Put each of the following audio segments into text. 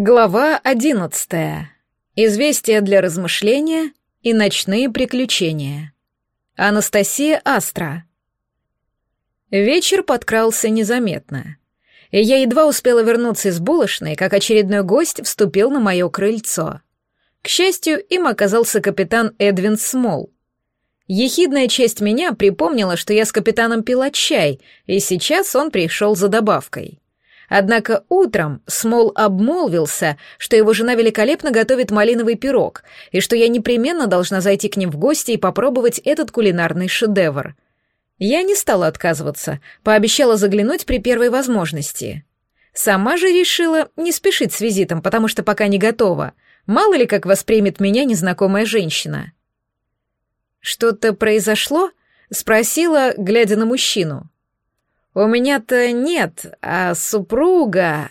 Глава 11. Известия для размышления и ночные приключения. Анастасия Астра. Вечер подкрался незаметно. Я едва успела вернуться из булочной, как очередной гость вступил на мое крыльцо. К счастью, им оказался капитан Эдвин Смол. Ехидная честь меня припомнила, что я с капитаном пила чай, и сейчас он пришел за добавкой. Однако утром Смол обмолвился, что его жена великолепно готовит малиновый пирог, и что я непременно должна зайти к ним в гости и попробовать этот кулинарный шедевр. Я не стала отказываться, пообещала заглянуть при первой возможности. Сама же решила не спешить с визитом, потому что пока не готова. Мало ли как воспримет меня незнакомая женщина. «Что-то произошло?» — спросила, глядя на мужчину. «У меня-то нет, а супруга...»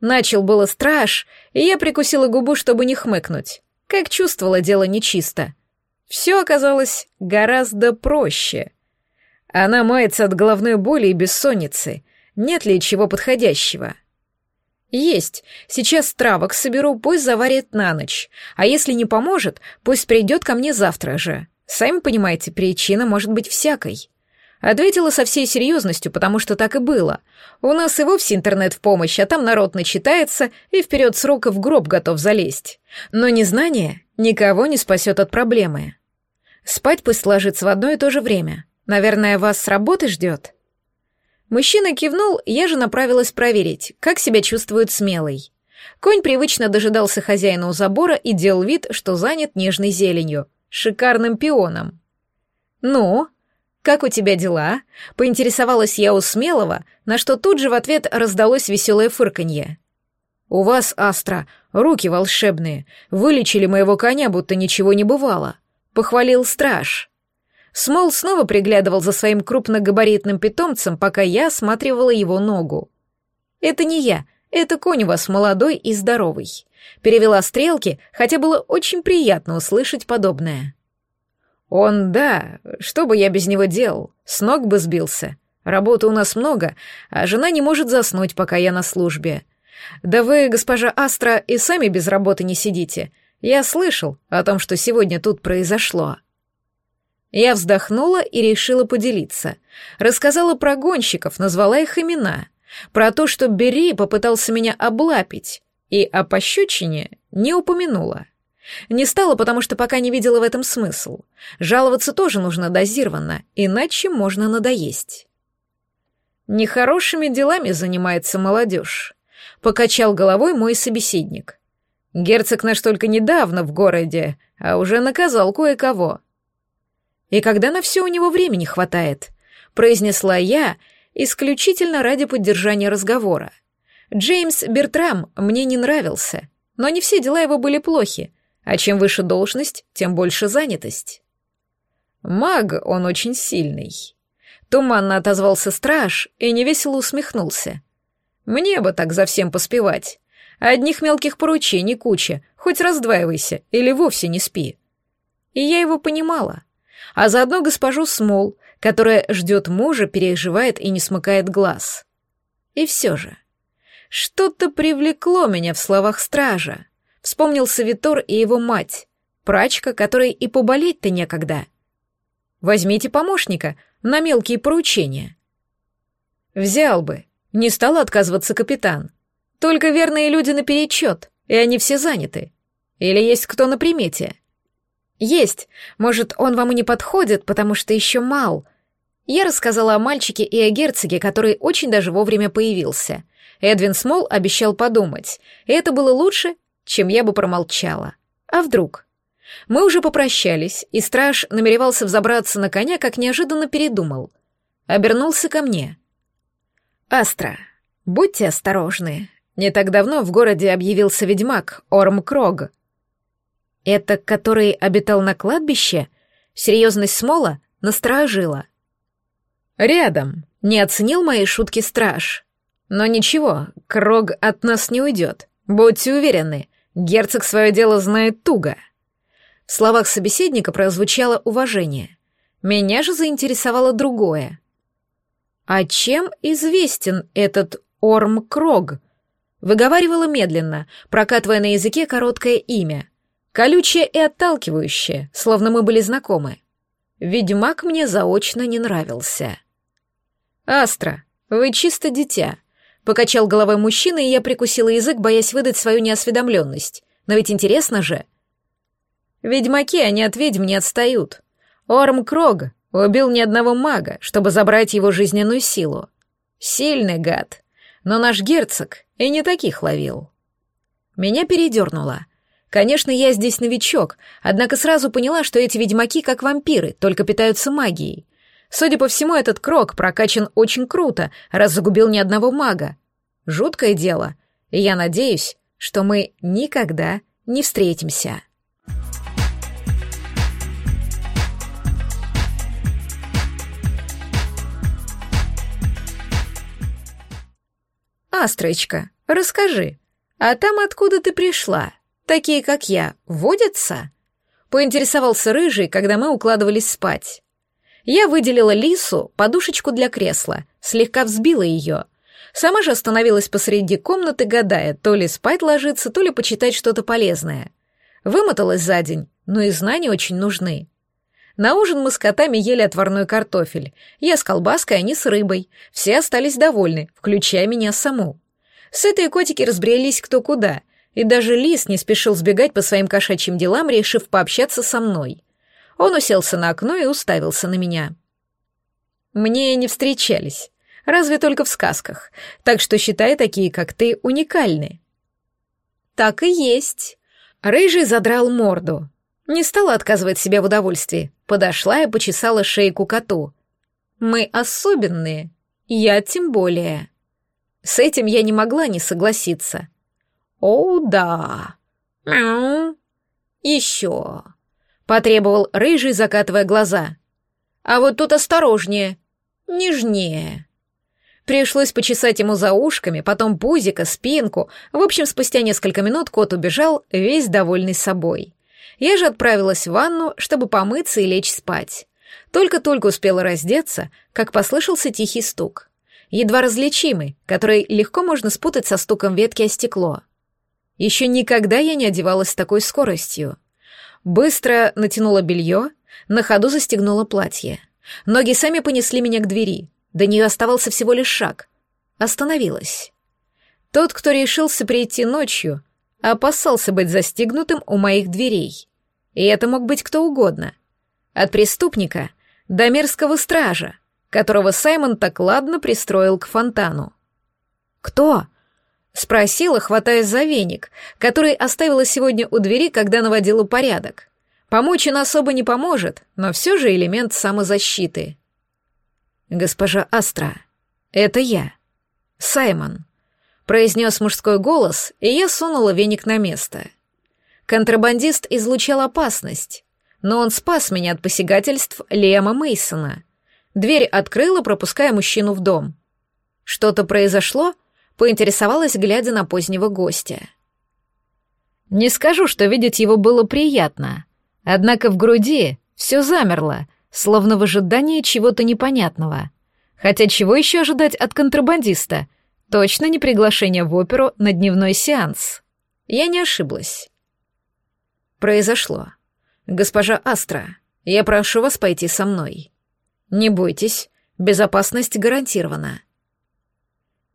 Начал было страж, и я прикусила губу, чтобы не хмыкнуть. Как чувствовала, дело нечисто. Все оказалось гораздо проще. Она мается от головной боли и бессонницы. Нет ли чего подходящего? «Есть. Сейчас травок соберу, пусть заварит на ночь. А если не поможет, пусть придет ко мне завтра же. Сами понимаете, причина может быть всякой». Ответила со всей серьезностью, потому что так и было. У нас и вовсе интернет в помощь, а там народ начитается и вперед срока в гроб готов залезть. Но незнание никого не спасет от проблемы. Спать пусть ложится в одно и то же время. Наверное, вас с работы ждет. Мужчина кивнул, я же направилась проверить, как себя чувствует смелый. Конь привычно дожидался хозяина у забора и делал вид, что занят нежной зеленью, шикарным пионом. «Ну?» «Как у тебя дела?» — поинтересовалась я у Смелого, на что тут же в ответ раздалось веселое фырканье. «У вас, Астра, руки волшебные. Вылечили моего коня, будто ничего не бывало», — похвалил страж. Смол снова приглядывал за своим крупногабаритным питомцем, пока я осматривала его ногу. «Это не я, это конь у вас молодой и здоровый». Перевела стрелки, хотя было очень приятно услышать подобное. «Он, да. Что бы я без него делал? С ног бы сбился. Работы у нас много, а жена не может заснуть, пока я на службе. Да вы, госпожа Астра, и сами без работы не сидите. Я слышал о том, что сегодня тут произошло». Я вздохнула и решила поделиться. Рассказала про гонщиков, назвала их имена. Про то, что Бери попытался меня облапить, и о пощечине не упомянула. Не стала, потому что пока не видела в этом смысл. Жаловаться тоже нужно дозированно, иначе можно надоесть. «Нехорошими делами занимается молодежь», — покачал головой мой собеседник. «Герцог наш только недавно в городе, а уже наказал кое-кого». «И когда на все у него времени хватает?» — произнесла я исключительно ради поддержания разговора. Джеймс Бертрам мне не нравился, но не все дела его были плохи, а чем выше должность, тем больше занятость. Маг он очень сильный. Туманно отозвался страж и невесело усмехнулся. Мне бы так за всем поспевать. Одних мелких поручений куча, хоть раздваивайся или вовсе не спи. И я его понимала. А заодно госпожу Смол, которая ждет мужа, переживает и не смыкает глаз. И все же, что-то привлекло меня в словах стража. Вспомнился Витор и его мать, прачка, которой и поболеть-то некогда. Возьмите помощника на мелкие поручения. Взял бы, не стал отказываться капитан. Только верные люди наперечет, и они все заняты. Или есть кто на примете? Есть. Может, он вам и не подходит, потому что еще мал. Я рассказала о мальчике и о герцоге, который очень даже вовремя появился. Эдвин Смол обещал подумать. И это было лучше, чем я бы промолчала. А вдруг? Мы уже попрощались, и страж намеревался взобраться на коня, как неожиданно передумал. Обернулся ко мне. «Астра, будьте осторожны. Не так давно в городе объявился ведьмак Орм Крог». «Это который обитал на кладбище?» Серьезность Смола насторожила. «Рядом», — не оценил мои шутки страж. «Но ничего, Крог от нас не уйдет. Будьте уверены, Герцог свое дело знает туго. В словах собеседника прозвучало уважение. Меня же заинтересовало другое. А чем известен этот Орм Крог? Выговаривала медленно, прокатывая на языке короткое имя. Колючее и отталкивающее, словно мы были знакомы. Ведьмак мне заочно не нравился. «Астра, вы чисто дитя», Покачал головой мужчина, и я прикусила язык, боясь выдать свою неосведомленность. Но ведь интересно же. Ведьмаки, они от ведьм не отстают. Орм Крог убил ни одного мага, чтобы забрать его жизненную силу. Сильный гад. Но наш герцог и не таких ловил. Меня передернуло. Конечно, я здесь новичок, однако сразу поняла, что эти ведьмаки как вампиры, только питаются магией. Судя по всему, этот крок прокачан очень круто, раз загубил ни одного мага. Жуткое дело. И я надеюсь, что мы никогда не встретимся. «Астрочка, расскажи, а там откуда ты пришла? Такие, как я, водятся?» Поинтересовался рыжий, когда мы укладывались спать. Я выделила Лису подушечку для кресла, слегка взбила ее. Сама же остановилась посреди комнаты, гадая, то ли спать ложиться, то ли почитать что-то полезное. Вымоталась за день, но и знания очень нужны. На ужин мы с котами ели отварной картофель. Я с колбаской, они с рыбой. Все остались довольны, включая меня саму. С этой котики разбрелись кто куда, и даже лис не спешил сбегать по своим кошачьим делам, решив пообщаться со мной. Он уселся на окно и уставился на меня. «Мне не встречались. Разве только в сказках. Так что считай такие, как ты, уникальны». «Так и есть». Рыжий задрал морду. Не стала отказывать себе в удовольствии. Подошла и почесала шейку коту. «Мы особенные. Я тем более». С этим я не могла не согласиться. «О, да». «Мяу». «Еще». Потребовал рыжий, закатывая глаза. «А вот тут осторожнее, нежнее». Пришлось почесать ему за ушками, потом пузико, спинку. В общем, спустя несколько минут кот убежал, весь довольный собой. Я же отправилась в ванну, чтобы помыться и лечь спать. Только-только успела раздеться, как послышался тихий стук. Едва различимый, который легко можно спутать со стуком ветки о стекло. Еще никогда я не одевалась с такой скоростью. Быстро натянула белье, на ходу застегнула платье. Ноги сами понесли меня к двери. До нее оставался всего лишь шаг. Остановилась. Тот, кто решился прийти ночью, опасался быть застегнутым у моих дверей. И это мог быть кто угодно. От преступника до мерзкого стража, которого Саймон так ладно пристроил к фонтану. «Кто?» — спросила, хватая за веник, который оставила сегодня у двери, когда наводила порядок. Помочь он особо не поможет, но все же элемент самозащиты. «Госпожа Астра, это я, Саймон», — произнес мужской голос, и я сунула веник на место. Контрабандист излучал опасность, но он спас меня от посягательств Лема Мейсона. Дверь открыла, пропуская мужчину в дом. Что-то произошло — поинтересовалась, глядя на позднего гостя. Не скажу, что видеть его было приятно, однако в груди все замерло, словно в ожидании чего-то непонятного. Хотя чего еще ожидать от контрабандиста? Точно не приглашение в оперу на дневной сеанс. Я не ошиблась. Произошло. Госпожа Астра, я прошу вас пойти со мной. Не бойтесь, безопасность гарантирована.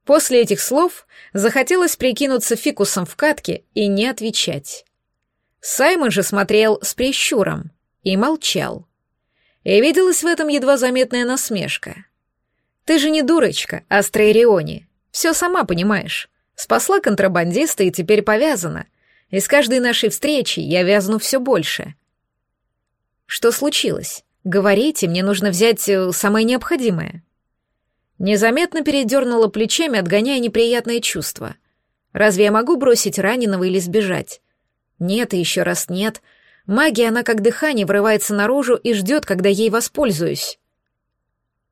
После этих слов захотелось прикинуться фикусом в катке и не отвечать. Саймон же смотрел с прищуром и молчал. И виделась в этом едва заметная насмешка. «Ты же не дурочка, Астрейриони. Все сама понимаешь. Спасла контрабандиста и теперь повязана. И с каждой нашей встречи я вязну все больше». «Что случилось? Говорите, мне нужно взять э, самое необходимое». Незаметно передернула плечами, отгоняя неприятное чувство. Разве я могу бросить раненого или сбежать? Нет и еще раз нет. Магия, она как дыхание, врывается наружу и ждет, когда ей воспользуюсь.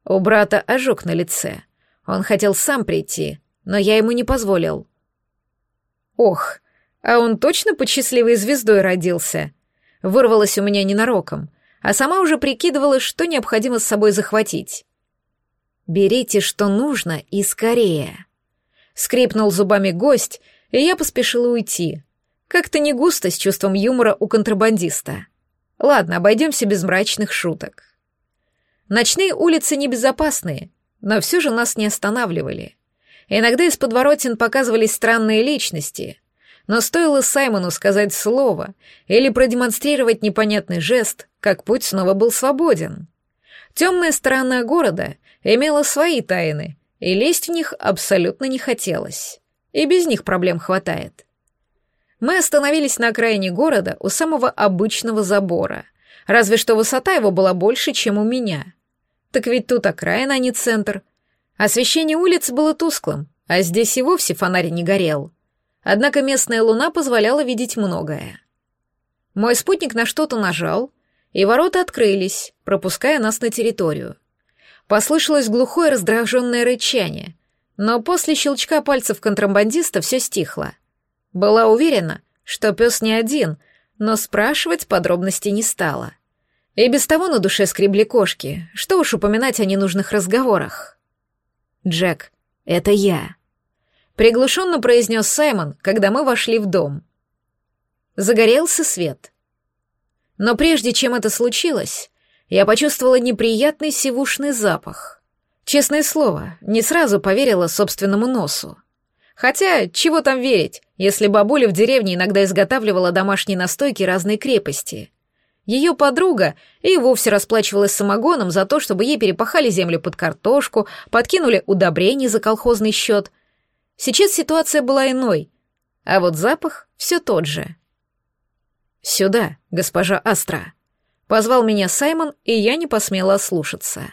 У брата ожог на лице. Он хотел сам прийти, но я ему не позволил. Ох, а он точно под счастливой звездой родился? Вырвалось у меня ненароком, а сама уже прикидывала, что необходимо с собой захватить. «Берите, что нужно, и скорее!» Скрипнул зубами гость, и я поспешила уйти. Как-то не густо с чувством юмора у контрабандиста. Ладно, обойдемся без мрачных шуток. Ночные улицы небезопасные, но все же нас не останавливали. Иногда из подворотен показывались странные личности, но стоило Саймону сказать слово или продемонстрировать непонятный жест, как путь снова был свободен. Темная сторона города имела свои тайны, и лезть в них абсолютно не хотелось. И без них проблем хватает. Мы остановились на окраине города у самого обычного забора, разве что высота его была больше, чем у меня. Так ведь тут окраина, а не центр. Освещение улиц было тусклым, а здесь и вовсе фонарь не горел. Однако местная луна позволяла видеть многое. Мой спутник на что-то нажал, и ворота открылись, пропуская нас на территорию. Послышалось глухое раздраженное рычание, но после щелчка пальцев контрабандиста все стихло. Была уверена, что пес не один, но спрашивать подробности не стала. И без того на душе скребли кошки, что уж упоминать о ненужных разговорах. «Джек, это я», — приглушенно произнес Саймон, когда мы вошли в дом. Загорелся свет. Но прежде чем это случилось, я почувствовала неприятный сивушный запах. Честное слово, не сразу поверила собственному носу. Хотя, чего там верить, если бабуля в деревне иногда изготавливала домашние настойки разной крепости. Ее подруга и вовсе расплачивалась самогоном за то, чтобы ей перепахали землю под картошку, подкинули удобрений за колхозный счет. Сейчас ситуация была иной, а вот запах все тот же. «Сюда, госпожа Астра», Позвал меня Саймон, и я не посмела ослушаться.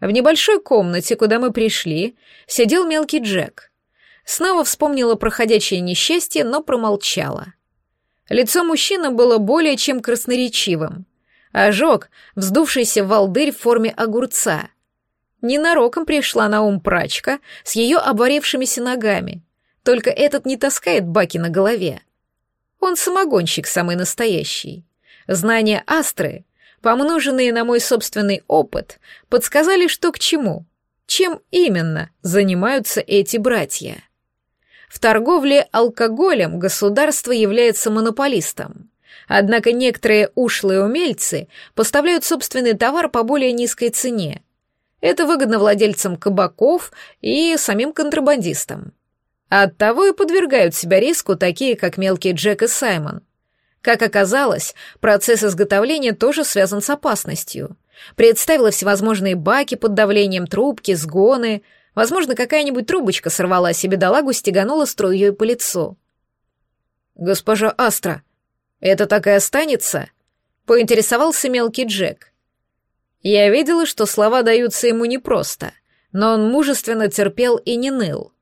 В небольшой комнате, куда мы пришли, сидел мелкий Джек. Снова вспомнила проходящее несчастье, но промолчала. Лицо мужчины было более чем красноречивым. Ожог, вздувшийся волдырь в форме огурца. Ненароком пришла на ум прачка с ее оборевшимися ногами. Только этот не таскает баки на голове. Он самогонщик самый настоящий. Знания астры, помноженные на мой собственный опыт, подсказали, что к чему, чем именно занимаются эти братья. В торговле алкоголем государство является монополистом. Однако некоторые ушлые умельцы поставляют собственный товар по более низкой цене. Это выгодно владельцам кабаков и самим контрабандистам. Оттого и подвергают себя риску такие, как мелкий Джек и Саймон – как оказалось, процесс изготовления тоже связан с опасностью. Представила всевозможные баки под давлением трубки, сгоны. Возможно, какая-нибудь трубочка сорвала себе долагу, стеганула струей по лицу. «Госпожа Астра, это так и останется?» — поинтересовался мелкий Джек. Я видела, что слова даются ему непросто, но он мужественно терпел и не ныл.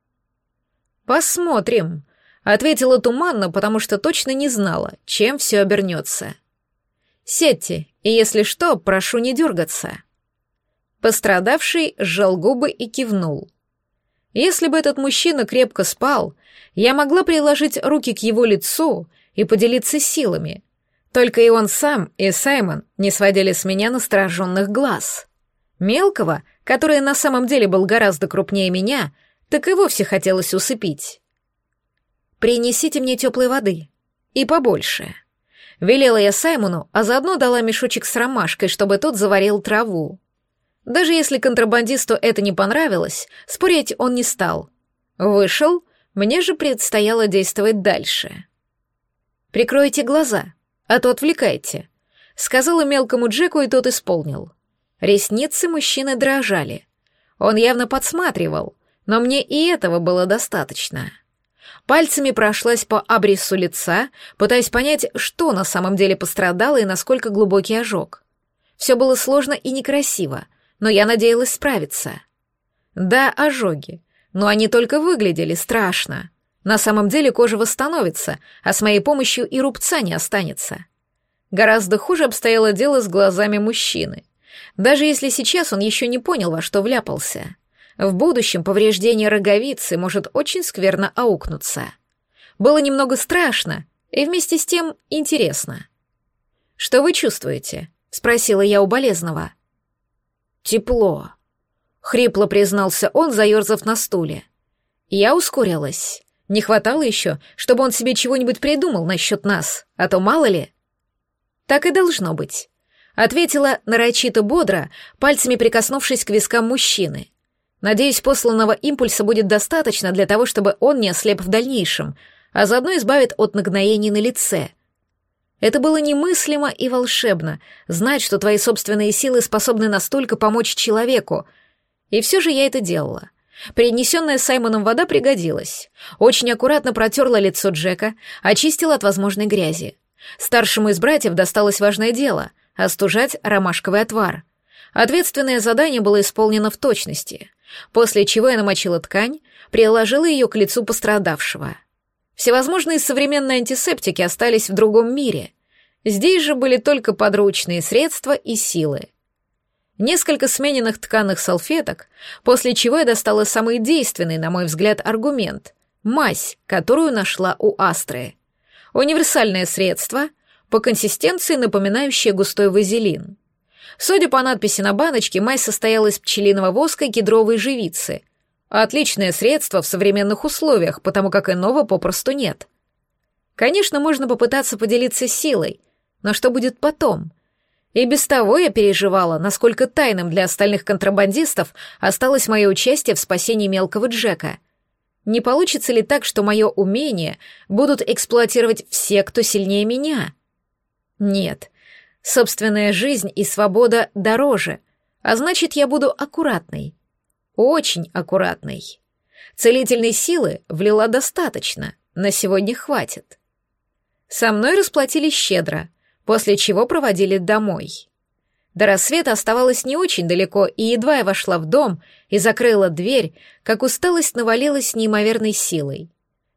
«Посмотрим», Ответила туманно, потому что точно не знала, чем все обернется. «Сядьте, и если что, прошу не дергаться». Пострадавший сжал губы и кивнул. Если бы этот мужчина крепко спал, я могла приложить руки к его лицу и поделиться силами. Только и он сам, и Саймон не сводили с меня настороженных глаз. Мелкого, который на самом деле был гораздо крупнее меня, так и вовсе хотелось усыпить. «Принесите мне теплой воды. И побольше». Велела я Саймону, а заодно дала мешочек с ромашкой, чтобы тот заварил траву. Даже если контрабандисту это не понравилось, спорить он не стал. Вышел, мне же предстояло действовать дальше. «Прикройте глаза, а то отвлекайте», — сказала мелкому Джеку, и тот исполнил. Ресницы мужчины дрожали. Он явно подсматривал, но мне и этого было достаточно пальцами прошлась по абрису лица, пытаясь понять, что на самом деле пострадало и насколько глубокий ожог. Все было сложно и некрасиво, но я надеялась справиться. Да, ожоги, но они только выглядели страшно. На самом деле кожа восстановится, а с моей помощью и рубца не останется. Гораздо хуже обстояло дело с глазами мужчины. Даже если сейчас он еще не понял, во что вляпался. В будущем повреждение роговицы может очень скверно аукнуться. Было немного страшно и вместе с тем интересно. «Что вы чувствуете?» — спросила я у болезного. «Тепло», — хрипло признался он, заерзав на стуле. Я ускорилась. Не хватало еще, чтобы он себе чего-нибудь придумал насчет нас, а то мало ли. «Так и должно быть», — ответила нарочито бодро, пальцами прикоснувшись к вискам мужчины. Надеюсь, посланного импульса будет достаточно для того, чтобы он не ослеп в дальнейшем, а заодно избавит от нагноений на лице. Это было немыслимо и волшебно, знать, что твои собственные силы способны настолько помочь человеку. И все же я это делала. Принесенная Саймоном вода пригодилась. Очень аккуратно протерла лицо Джека, очистила от возможной грязи. Старшему из братьев досталось важное дело — остужать ромашковый отвар. Ответственное задание было исполнено в точности — после чего я намочила ткань, приложила ее к лицу пострадавшего. Всевозможные современные антисептики остались в другом мире. Здесь же были только подручные средства и силы. Несколько смененных тканых салфеток, после чего я достала самый действенный, на мой взгляд, аргумент — мазь, которую нашла у Астры. Универсальное средство, по консистенции напоминающее густой вазелин — Судя по надписи на баночке, мазь состояла из пчелиного воска и кедровой живицы. Отличное средство в современных условиях, потому как иного попросту нет. Конечно, можно попытаться поделиться силой, но что будет потом? И без того я переживала, насколько тайным для остальных контрабандистов осталось мое участие в спасении мелкого Джека. Не получится ли так, что мое умение будут эксплуатировать все, кто сильнее меня? Нет, Собственная жизнь и свобода дороже, а значит, я буду аккуратной. Очень аккуратной. Целительной силы влила достаточно, на сегодня хватит. Со мной расплатились щедро, после чего проводили домой. До рассвета оставалось не очень далеко, и едва я вошла в дом и закрыла дверь, как усталость навалилась неимоверной силой.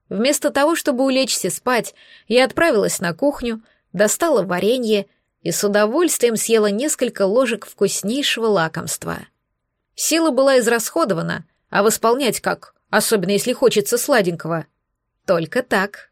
Вместо того, чтобы улечься спать, я отправилась на кухню, достала варенье — и с удовольствием съела несколько ложек вкуснейшего лакомства. Сила была израсходована, а восполнять как, особенно если хочется сладенького. Только так.